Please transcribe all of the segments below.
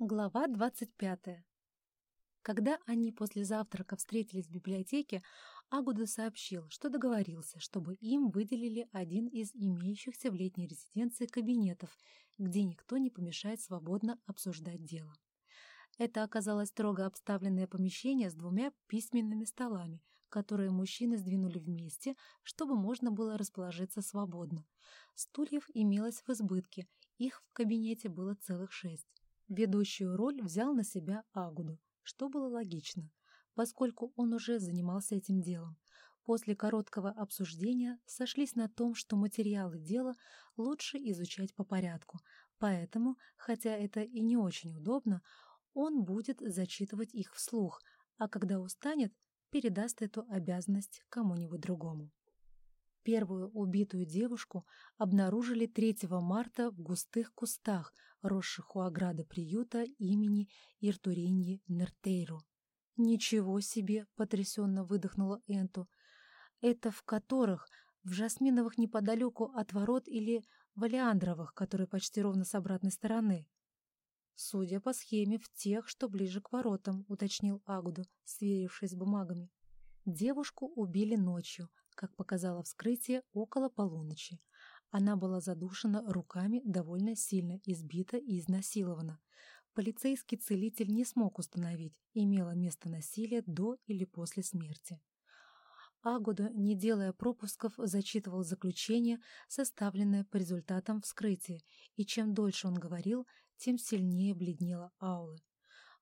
Глава 25. Когда они после завтрака встретились в библиотеке, Агуда сообщил, что договорился, чтобы им выделили один из имеющихся в летней резиденции кабинетов, где никто не помешает свободно обсуждать дело. Это оказалось строго обставленное помещение с двумя письменными столами, которые мужчины сдвинули вместе, чтобы можно было расположиться свободно. Стульев имелось в избытке, их в кабинете было целых шесть. Ведущую роль взял на себя Агуду, что было логично, поскольку он уже занимался этим делом. После короткого обсуждения сошлись на том, что материалы дела лучше изучать по порядку, поэтому, хотя это и не очень удобно, он будет зачитывать их вслух, а когда устанет, передаст эту обязанность кому-нибудь другому. Первую убитую девушку обнаружили 3 марта в густых кустах, росших у ограды приюта имени Иртуреньи Нертейру. «Ничего себе!» — потрясенно выдохнула Энту. «Это в которых? В жасминовых неподалеку от ворот или в Алиандровых, которые почти ровно с обратной стороны?» «Судя по схеме, в тех, что ближе к воротам», — уточнил Агуду, сверившись с бумагами. Девушку убили ночью, как показало вскрытие, около полуночи. Она была задушена руками, довольно сильно избита и изнасилована. Полицейский целитель не смог установить, имело место насилие до или после смерти. Агуда, не делая пропусков, зачитывал заключение, составленное по результатам вскрытия, и чем дольше он говорил, тем сильнее бледнела Аула.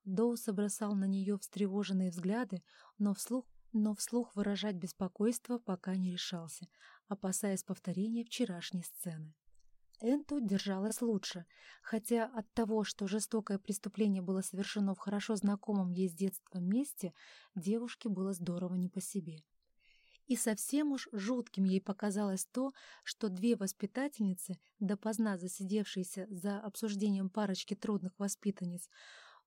Доус бросал на нее встревоженные взгляды, но вслух но вслух выражать беспокойство пока не решался, опасаясь повторения вчерашней сцены. Энту держалась лучше, хотя от того, что жестокое преступление было совершено в хорошо знакомом ей с детства месте, девушке было здорово не по себе. И совсем уж жутким ей показалось то, что две воспитательницы, допоздна засидевшиеся за обсуждением парочки трудных воспитанниц,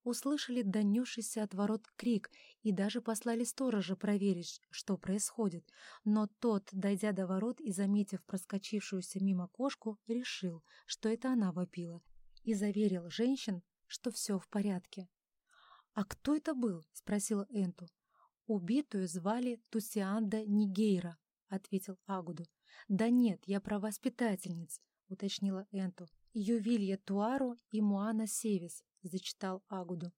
услышали донесшийся от ворот крик и даже послали сторожа проверить, что происходит. Но тот, дойдя до ворот и заметив проскочившуюся мимо кошку, решил, что это она вопила, и заверил женщин, что все в порядке. «А кто это был?» — спросила Энту. «Убитую звали Тусианда Нигейра», — ответил Агуду. «Да нет, я про воспитательниц», — уточнила Энту. «Ювилья Туару и Муана Севис», — зачитал Агуду.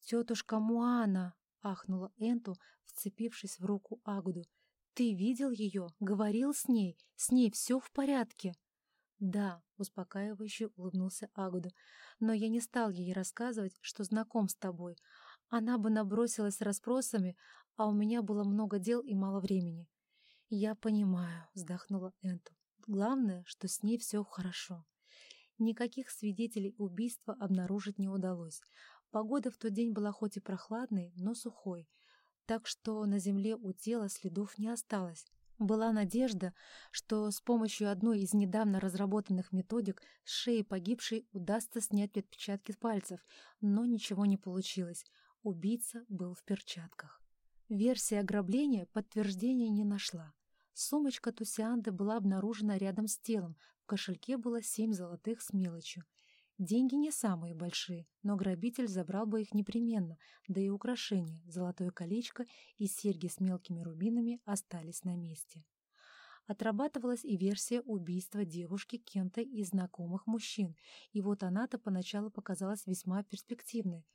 «Тетушка Муана!» — ахнула Энту, вцепившись в руку Агуду. «Ты видел ее? Говорил с ней? С ней все в порядке?» «Да», — успокаивающе улыбнулся Агуду, «но я не стал ей рассказывать, что знаком с тобой. Она бы набросилась с расспросами, а у меня было много дел и мало времени». «Я понимаю», — вздохнула Энту. «Главное, что с ней все хорошо». Никаких свидетелей убийства обнаружить не удалось. Погода в тот день была хоть и прохладной, но сухой, так что на земле у тела следов не осталось. Была надежда, что с помощью одной из недавно разработанных методик с шеи погибшей удастся снять отпечатки пальцев, но ничего не получилось. Убийца был в перчатках. Версия ограбления подтверждения не нашла. Сумочка Тусианды была обнаружена рядом с телом, кошельке было семь золотых с мелочью. Деньги не самые большие, но грабитель забрал бы их непременно, да и украшения, золотое колечко и серьги с мелкими рубинами остались на месте. Отрабатывалась и версия убийства девушки кем-то из знакомых мужчин, и вот она-то поначалу показалась весьма перспективной.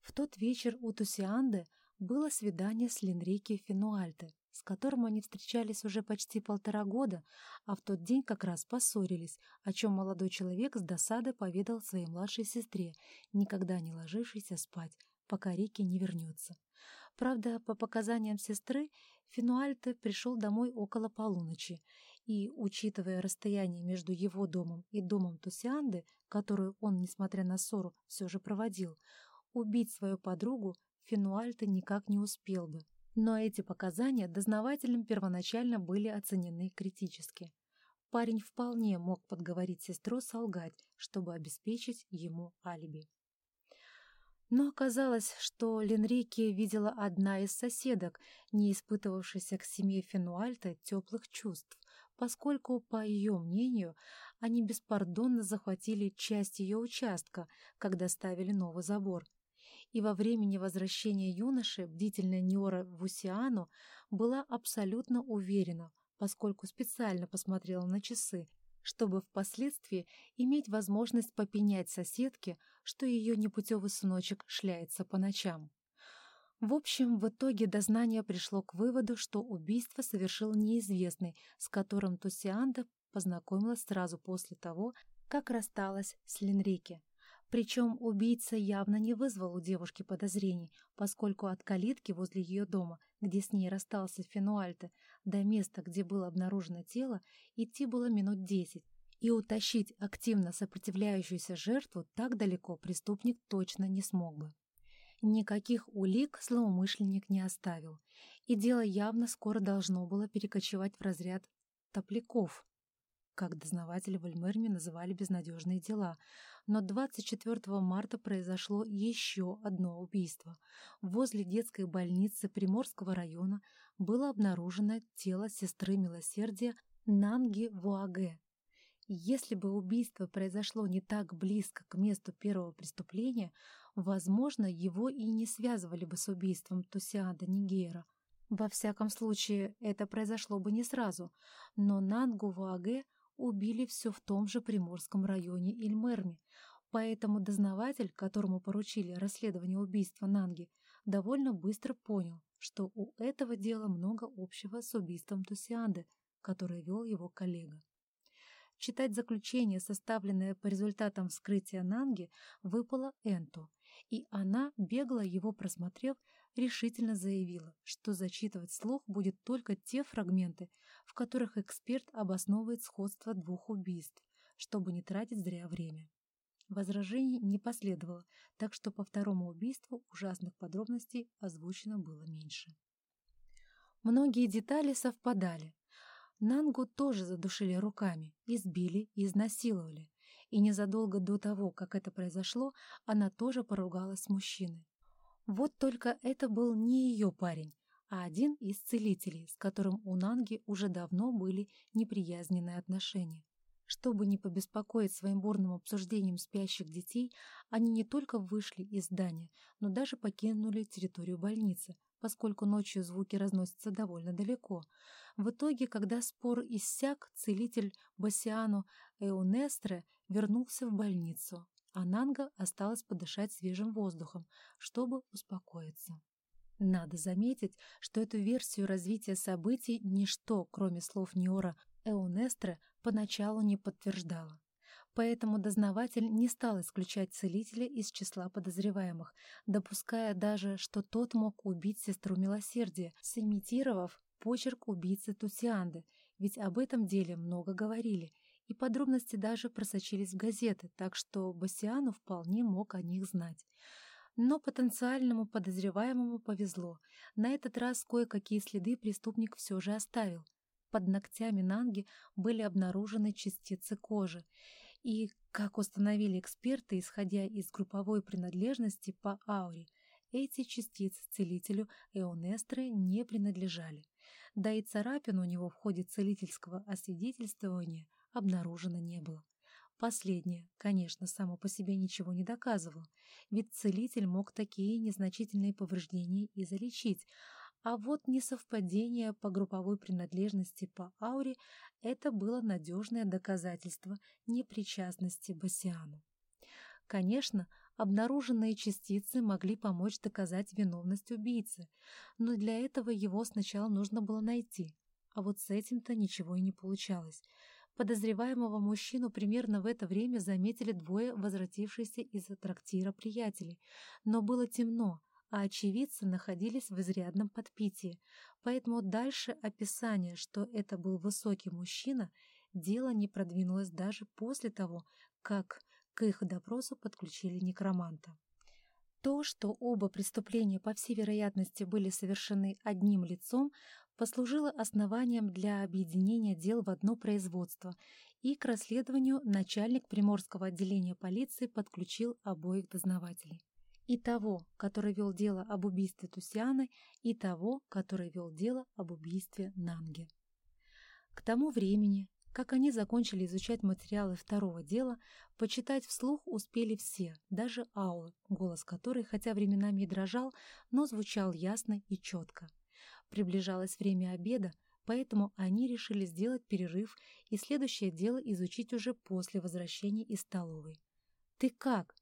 В тот вечер у Тусианды было свидание с Ленрике Фенуальте, с которым они встречались уже почти полтора года, а в тот день как раз поссорились, о чем молодой человек с досадой поведал своей младшей сестре, никогда не ложившейся спать, пока Рики не вернется. Правда, по показаниям сестры, Финуальте пришел домой около полуночи, и, учитывая расстояние между его домом и домом Тусианды, которую он, несмотря на ссору, все же проводил, убить свою подругу Финуальте никак не успел бы. Но эти показания дознавателем первоначально были оценены критически. Парень вполне мог подговорить сестру солгать, чтобы обеспечить ему алиби. Но оказалось, что Ленрике видела одна из соседок, не испытывавшаяся к семье Фенуальта теплых чувств, поскольку, по ее мнению, они беспардонно захватили часть ее участка, когда ставили новый забор. И во времени возвращения юноши бдительная Ниора Вусиану была абсолютно уверена, поскольку специально посмотрела на часы, чтобы впоследствии иметь возможность попенять соседке, что ее непутевый сыночек шляется по ночам. В общем, в итоге дознание пришло к выводу, что убийство совершил неизвестный, с которым Тусианда познакомилась сразу после того, как рассталась с Ленрике. Причем убийца явно не вызвал у девушки подозрений, поскольку от калитки возле ее дома, где с ней расстался Фенуальте, до места, где было обнаружено тело, идти было минут десять, и утащить активно сопротивляющуюся жертву так далеко преступник точно не смог бы. Никаких улик злоумышленник не оставил, и дело явно скоро должно было перекочевать в разряд топляков, как дознаватели в Эльмерме называли безнадежные дела. Но 24 марта произошло еще одно убийство. Возле детской больницы Приморского района было обнаружено тело сестры милосердия Нанги Вуаге. Если бы убийство произошло не так близко к месту первого преступления, Возможно, его и не связывали бы с убийством Тусиада Нигера. Во всяком случае, это произошло бы не сразу, но Нангу Вааге убили все в том же Приморском районе Ильмерми, поэтому дознаватель, которому поручили расследование убийства Нанги, довольно быстро понял, что у этого дела много общего с убийством Тусианды, которое вел его коллега. Читать заключение, составленное по результатам вскрытия Нанги, выпало Энту, и она, бегло его просмотрев, решительно заявила, что зачитывать слух будет только те фрагменты, в которых эксперт обосновывает сходство двух убийств, чтобы не тратить зря время. Возражений не последовало, так что по второму убийству ужасных подробностей озвучено было меньше. Многие детали совпадали, Нангу тоже задушили руками, избили и изнасиловали. И незадолго до того, как это произошло, она тоже поругалась с мужчиной. Вот только это был не ее парень, а один из целителей, с которым у Нанги уже давно были неприязненные отношения. Чтобы не побеспокоить своим бурным обсуждением спящих детей, они не только вышли из здания, но даже покинули территорию больницы, поскольку ночью звуки разносятся довольно далеко. В итоге, когда спор иссяк, целитель Басиану Эунестре вернулся в больницу, а Нанга осталась подышать свежим воздухом, чтобы успокоиться. Надо заметить, что эту версию развития событий ничто, кроме слов Ниора Эунестре, поначалу не подтверждало поэтому дознаватель не стал исключать целителя из числа подозреваемых, допуская даже, что тот мог убить сестру милосердия, сымитировав почерк убийцы Тусианды, ведь об этом деле много говорили, и подробности даже просочились в газеты, так что Басиану вполне мог о них знать. Но потенциальному подозреваемому повезло. На этот раз кое-какие следы преступник все же оставил. Под ногтями Нанги были обнаружены частицы кожи, и, как установили эксперты, исходя из групповой принадлежности по ауре, эти частицы целителю Эонестры не принадлежали. Да и царапин у него в ходе целительского освидетельствования обнаружено не было. Последнее, конечно, само по себе ничего не доказывало, ведь целитель мог такие незначительные повреждения и залечить, а вот несовпадение по групповой принадлежности по ауре – это было надежное доказательство непричастности Басиану. Конечно, обнаруженные частицы могли помочь доказать виновность убийцы, но для этого его сначала нужно было найти, а вот с этим-то ничего и не получалось. Подозреваемого мужчину примерно в это время заметили двое возвратившиеся из трактира приятелей, но было темно, а очевидцы находились в изрядном подпитии, поэтому дальше описание, что это был высокий мужчина, дело не продвинулось даже после того, как к их допросу подключили некроманта. То, что оба преступления, по всей вероятности, были совершены одним лицом, послужило основанием для объединения дел в одно производство, и к расследованию начальник Приморского отделения полиции подключил обоих дознавателей и того, который вел дело об убийстве Тусианы, и того, который вел дело об убийстве Нанги. К тому времени, как они закончили изучать материалы второго дела, почитать вслух успели все, даже Аула, голос которой, хотя временами и дрожал, но звучал ясно и четко. Приближалось время обеда, поэтому они решили сделать перерыв и следующее дело изучить уже после возвращения из столовой. «Ты как?»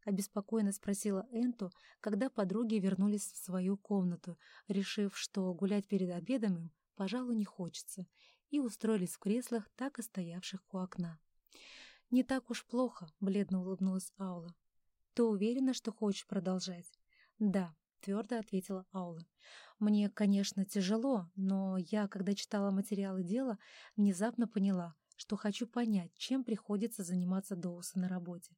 — обеспокоенно спросила Энту, когда подруги вернулись в свою комнату, решив, что гулять перед обедом им, пожалуй, не хочется, и устроились в креслах, так и стоявших у окна. «Не так уж плохо», — бледно улыбнулась Аула. «Ты уверена, что хочешь продолжать?» «Да», — твердо ответила Аула. Мне, конечно, тяжело, но я, когда читала материалы дела, внезапно поняла, что хочу понять, чем приходится заниматься Доуса на работе.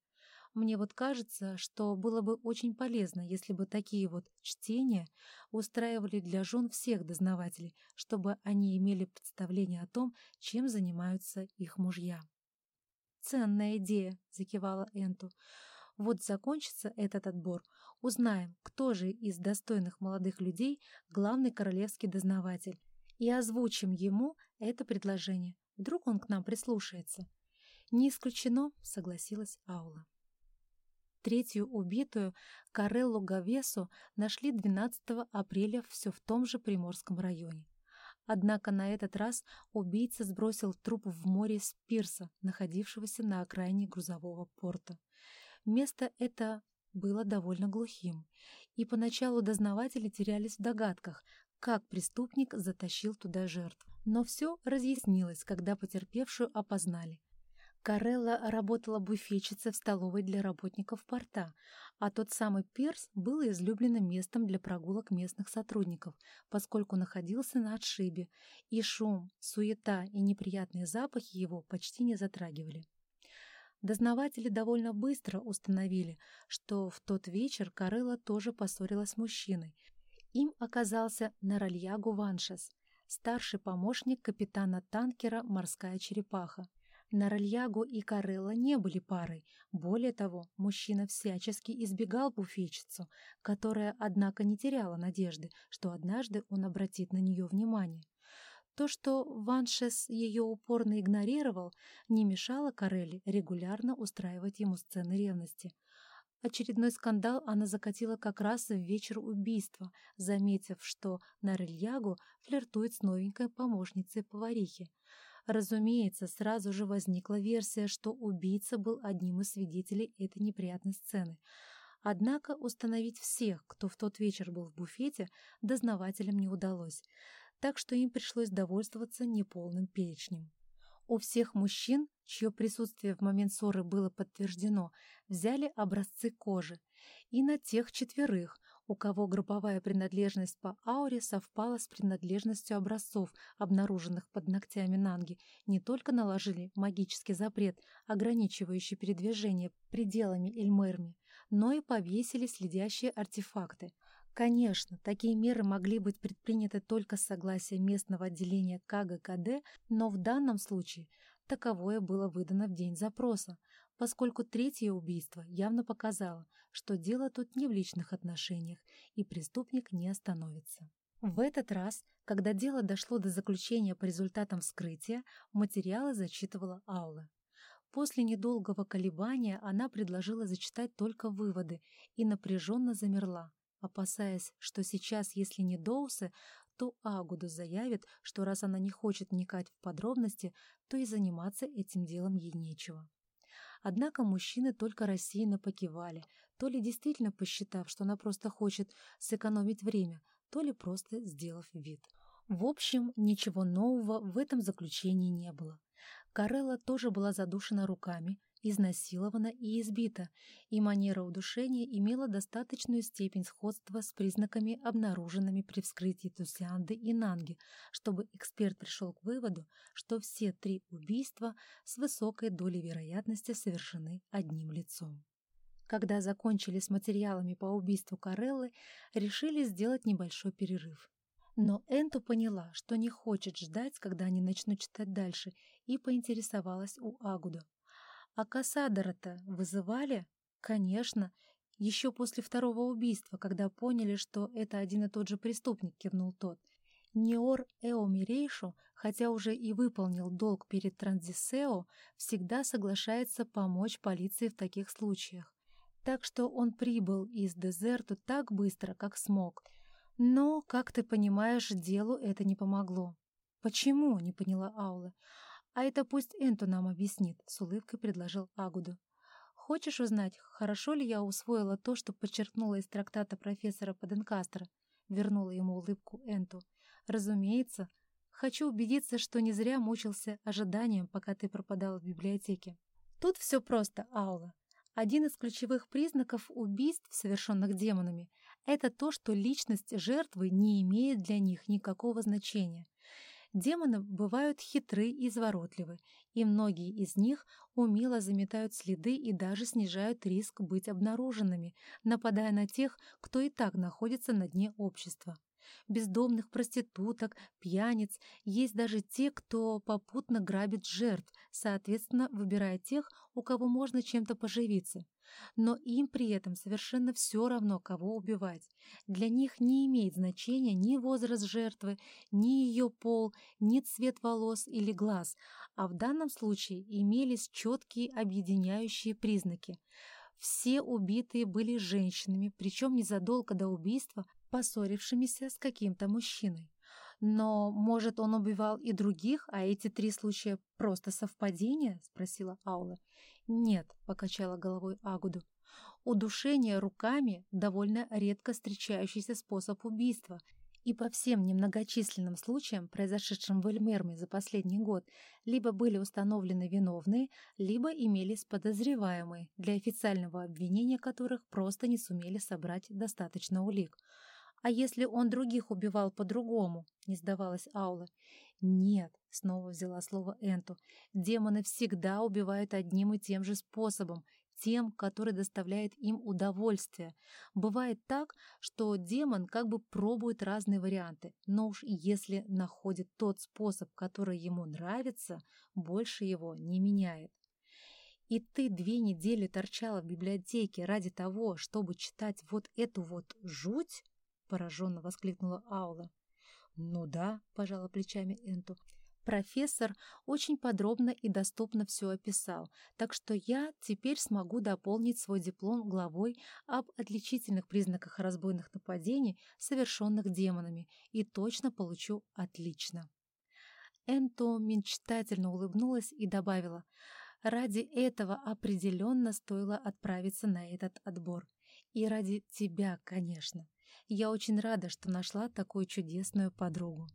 Мне вот кажется, что было бы очень полезно, если бы такие вот чтения устраивали для жен всех дознавателей, чтобы они имели представление о том, чем занимаются их мужья. «Ценная идея», — закивала Энту. «Вот закончится этот отбор, Узнаем, кто же из достойных молодых людей главный королевский дознаватель, и озвучим ему это предложение. Вдруг он к нам прислушается. Не исключено, согласилась Аула. Третью убитую, Кареллу Гавесу, нашли 12 апреля все в том же Приморском районе. Однако на этот раз убийца сбросил труп в море с пирса, находившегося на окраине грузового порта. Место это было довольно глухим, и поначалу дознаватели терялись в догадках, как преступник затащил туда жертв. Но все разъяснилось, когда потерпевшую опознали. Карелла работала буфетчицей в столовой для работников порта, а тот самый пирс был излюбленным местом для прогулок местных сотрудников, поскольку находился на отшибе, и шум, суета и неприятные запахи его почти не затрагивали. Дознаватели довольно быстро установили, что в тот вечер Карелла тоже поссорилась с мужчиной. Им оказался Наральягу Ваншес, старший помощник капитана танкера «Морская черепаха». Наральягу и Карелла не были парой. Более того, мужчина всячески избегал буфетчицу, которая, однако, не теряла надежды, что однажды он обратит на нее внимание. То, что Ваншес ее упорно игнорировал, не мешало Карелли регулярно устраивать ему сцены ревности. Очередной скандал она закатила как раз в вечер убийства, заметив, что Нарельягу флиртует с новенькой помощницей поварихи. Разумеется, сразу же возникла версия, что убийца был одним из свидетелей этой неприятной сцены. Однако установить всех, кто в тот вечер был в буфете, дознавателям не удалось так что им пришлось довольствоваться неполным перечнем. У всех мужчин, чье присутствие в момент ссоры было подтверждено, взяли образцы кожи, и на тех четверых, у кого групповая принадлежность по ауре совпала с принадлежностью образцов, обнаруженных под ногтями Нанги, не только наложили магический запрет, ограничивающий передвижение пределами Эльмерми, но и повесили следящие артефакты, Конечно, такие меры могли быть предприняты только с согласия местного отделения КГКД, но в данном случае таковое было выдано в день запроса, поскольку третье убийство явно показало, что дело тут не в личных отношениях, и преступник не остановится. В этот раз, когда дело дошло до заключения по результатам вскрытия, материалы зачитывала Аула. После недолгого колебания она предложила зачитать только выводы и напряженно замерла, опасаясь, что сейчас, если не Доусы, то Агуду заявит, что раз она не хочет вникать в подробности, то и заниматься этим делом ей нечего. Однако мужчины только рассеянно покивали, то ли действительно посчитав, что она просто хочет сэкономить время, то ли просто сделав вид. В общем, ничего нового в этом заключении не было. Карелла тоже была задушена руками, изнасилована и избита, и манера удушения имела достаточную степень сходства с признаками, обнаруженными при вскрытии Тусианды и Нанги, чтобы эксперт пришел к выводу, что все три убийства с высокой долей вероятности совершены одним лицом. Когда закончили с материалами по убийству Кареллы, решили сделать небольшой перерыв. Но Энту поняла, что не хочет ждать, когда они начнут читать дальше, и поинтересовалась у Агуда. А Кассадора-то вызывали? Конечно. Еще после второго убийства, когда поняли, что это один и тот же преступник, кивнул тот. Неор Эомирейшу, хотя уже и выполнил долг перед Транзисео, всегда соглашается помочь полиции в таких случаях. Так что он прибыл из Дезерту так быстро, как смог. Но, как ты понимаешь, делу это не помогло. «Почему?» — не поняла Аула. «А это пусть Энту нам объяснит», — с улыбкой предложил Агуду. «Хочешь узнать, хорошо ли я усвоила то, что подчеркнула из трактата профессора Паденкастера?» — вернула ему улыбку Энту. «Разумеется. Хочу убедиться, что не зря мучился ожиданием, пока ты пропадала в библиотеке. Тут все просто, Аула. Один из ключевых признаков убийств, совершенных демонами, это то, что личность жертвы не имеет для них никакого значения. Демоны бывают хитры и изворотливы, и многие из них умело заметают следы и даже снижают риск быть обнаруженными, нападая на тех, кто и так находится на дне общества. Бездомных проституток, пьяниц, есть даже те, кто попутно грабит жертв, соответственно, выбирая тех, у кого можно чем-то поживиться но им при этом совершенно все равно, кого убивать. Для них не имеет значения ни возраст жертвы, ни ее пол, ни цвет волос или глаз, а в данном случае имелись четкие объединяющие признаки. Все убитые были женщинами, причем незадолго до убийства поссорившимися с каким-то мужчиной. «Но, может, он убивал и других, а эти три случая просто совпадение?» — спросила Аула. «Нет», — покачала головой Агуду. «Удушение руками — довольно редко встречающийся способ убийства, и по всем немногочисленным случаям, произошедшим в Эльмерме за последний год, либо были установлены виновные, либо имелись подозреваемые, для официального обвинения которых просто не сумели собрать достаточно улик. «А если он других убивал по-другому?» — не сдавалась Аула. «Нет», — снова взяла слово Энту, — «демоны всегда убивают одним и тем же способом, тем, который доставляет им удовольствие. Бывает так, что демон как бы пробует разные варианты, но уж если находит тот способ, который ему нравится, больше его не меняет. И ты две недели торчала в библиотеке ради того, чтобы читать вот эту вот жуть? пораженно воскликнула Аула. «Ну да», — пожала плечами Энту. «Профессор очень подробно и доступно все описал, так что я теперь смогу дополнить свой диплом главой об отличительных признаках разбойных нападений, совершенных демонами, и точно получу отлично». Энто мечтательно улыбнулась и добавила, «Ради этого определенно стоило отправиться на этот отбор. И ради тебя, конечно». Я очень рада, что нашла такую чудесную подругу.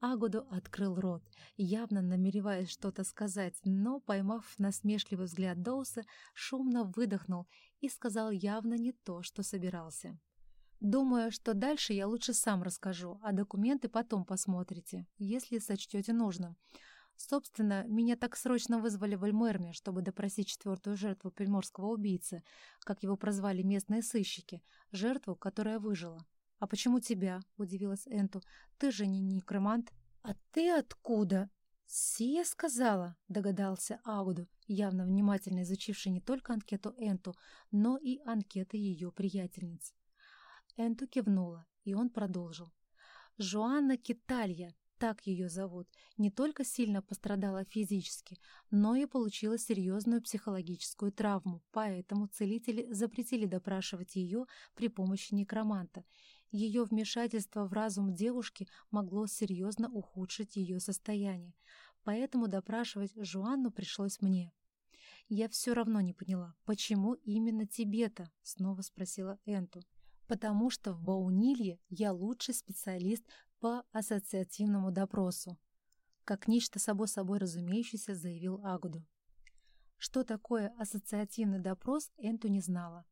Агуду открыл рот, явно намереваясь что-то сказать, но, поймав насмешливый взгляд Доуса, шумно выдохнул и сказал явно не то, что собирался. «Думаю, что дальше я лучше сам расскажу, а документы потом посмотрите, если сочтете нужным. Собственно, меня так срочно вызвали в Эльмерме, чтобы допросить четвертую жертву приморского убийцы, как его прозвали местные сыщики, жертву, которая выжила. «А почему тебя?» — удивилась Энту. «Ты же не некромант». «А ты откуда?» «Сия сказала», — догадался Ауду, явно внимательно изучивший не только анкету Энту, но и анкеты ее приятельниц. Энту кивнула, и он продолжил. «Жуанна Киталья, так ее зовут, не только сильно пострадала физически, но и получила серьезную психологическую травму, поэтому целители запретили допрашивать ее при помощи некроманта. Ее вмешательство в разум девушки могло серьезно ухудшить ее состояние, поэтому допрашивать Жуанну пришлось мне. «Я все равно не поняла, почему именно тебе-то?» — снова спросила Энту потому что в Баунилье я лучший специалист по ассоциативному допросу, как нечто собой собой разумеющееся заявил Агуду. Что такое ассоциативный допрос, Энту не знала.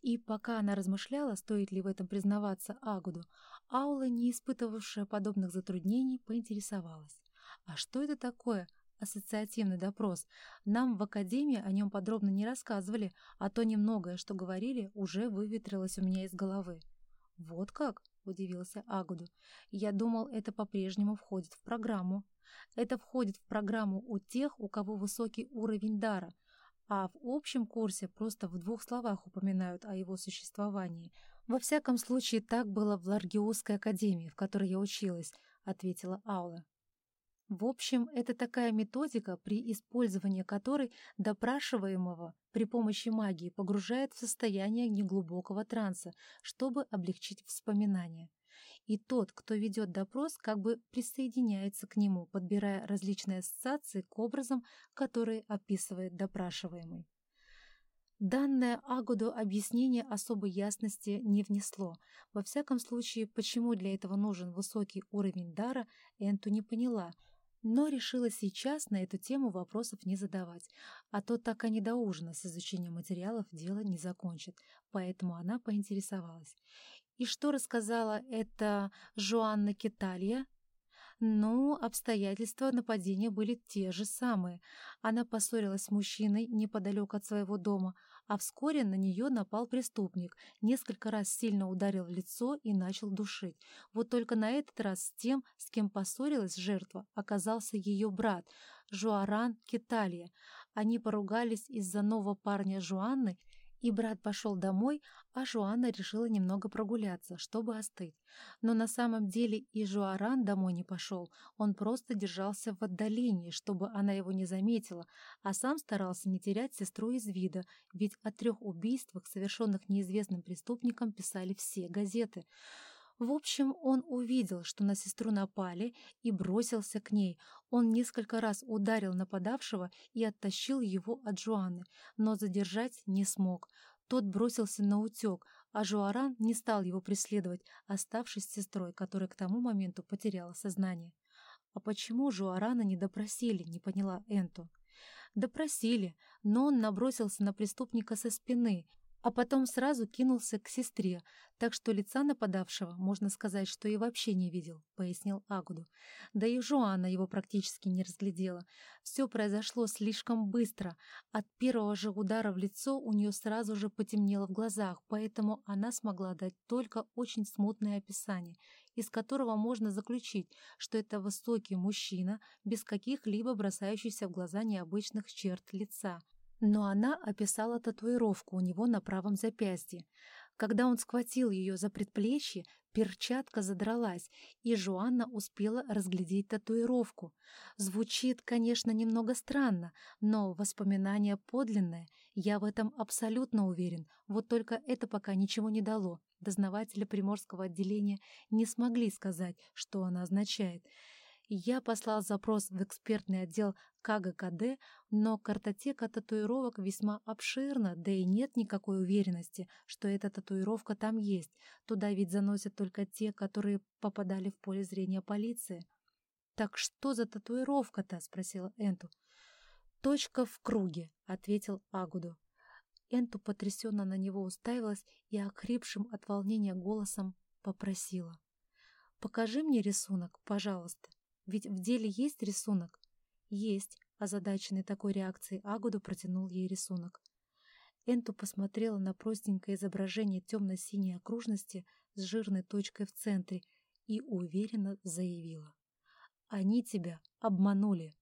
И пока она размышляла, стоит ли в этом признаваться Агуду, Аула, не испытывавшая подобных затруднений, поинтересовалась. А что это такое ассоциативный допрос? Нам в академии о нем подробно не рассказывали, а то немногое, что говорили, уже выветрилось у меня из головы. Вот как? — удивился Агуду. «Я думал, это по-прежнему входит в программу. Это входит в программу у тех, у кого высокий уровень дара, а в общем курсе просто в двух словах упоминают о его существовании. «Во всяком случае, так было в Ларгиусской академии, в которой я училась», — ответила Аула. В общем, это такая методика, при использовании которой допрашиваемого при помощи магии погружает в состояние неглубокого транса, чтобы облегчить вспоминания. И тот, кто ведет допрос, как бы присоединяется к нему, подбирая различные ассоциации к образам, которые описывает допрашиваемый. Данное Агуду объяснение особой ясности не внесло. Во всяком случае, почему для этого нужен высокий уровень дара, Энту не поняла, но решила сейчас на эту тему вопросов не задавать, а то так и не до ужина с изучением материалов дело не закончит, поэтому она поинтересовалась. «И что рассказала эта Жоанна Киталья?» Ну, обстоятельства нападения были те же самые. Она поссорилась с мужчиной неподалеку от своего дома, а вскоре на нее напал преступник, несколько раз сильно ударил в лицо и начал душить. Вот только на этот раз с тем, с кем поссорилась жертва, оказался ее брат, Жуаран Киталия. Они поругались из-за нового парня Жуанны и брат пошел домой, а Жуанна решила немного прогуляться, чтобы остыть. Но на самом деле и Жуаран домой не пошел, он просто держался в отдалении, чтобы она его не заметила, а сам старался не терять сестру из вида, ведь о трех убийствах, совершенных неизвестным преступником, писали все газеты. В общем, он увидел, что на сестру напали, и бросился к ней. Он несколько раз ударил нападавшего и оттащил его от Жуаны, но задержать не смог. Тот бросился на утек, а Жуаран не стал его преследовать, оставшись с сестрой, которая к тому моменту потеряла сознание. «А почему Жуарана не допросили?» — не поняла Энту. Допросили, но он набросился на преступника со спины, а потом сразу кинулся к сестре, так что лица нападавшего, можно сказать, что и вообще не видел, пояснил Агуду. Да и Жуана его практически не разглядела. Все произошло слишком быстро. От первого же удара в лицо у нее сразу же потемнело в глазах, поэтому она смогла дать только очень смутное описание, из которого можно заключить, что это высокий мужчина без каких-либо бросающихся в глаза необычных черт лица. Но она описала татуировку у него на правом запястье. Когда он схватил ее за предплечье, перчатка задралась, и Жуанна успела разглядеть татуировку. Звучит, конечно, немного странно, но воспоминание подлинное, я в этом абсолютно уверен, вот только это пока ничего не дало. Дознаватели Приморского отделения не смогли сказать, что она означает. Я послал запрос в экспертный отдел КГКД, но картотека татуировок весьма обширна, да и нет никакой уверенности, что эта татуировка там есть. Туда ведь заносят только те, которые попадали в поле зрения полиции. «Так что за татуировка-то?» — спросила Энту. «Точка в круге», — ответил Агуду. Энту потрясенно на него уставилась и окрепшим от волнения голосом попросила. «Покажи мне рисунок, пожалуйста». Ведь в деле есть рисунок? Есть, озадаченный такой реакцией Агуду протянул ей рисунок. Энту посмотрела на простенькое изображение темно-синей окружности с жирной точкой в центре и уверенно заявила. «Они тебя обманули».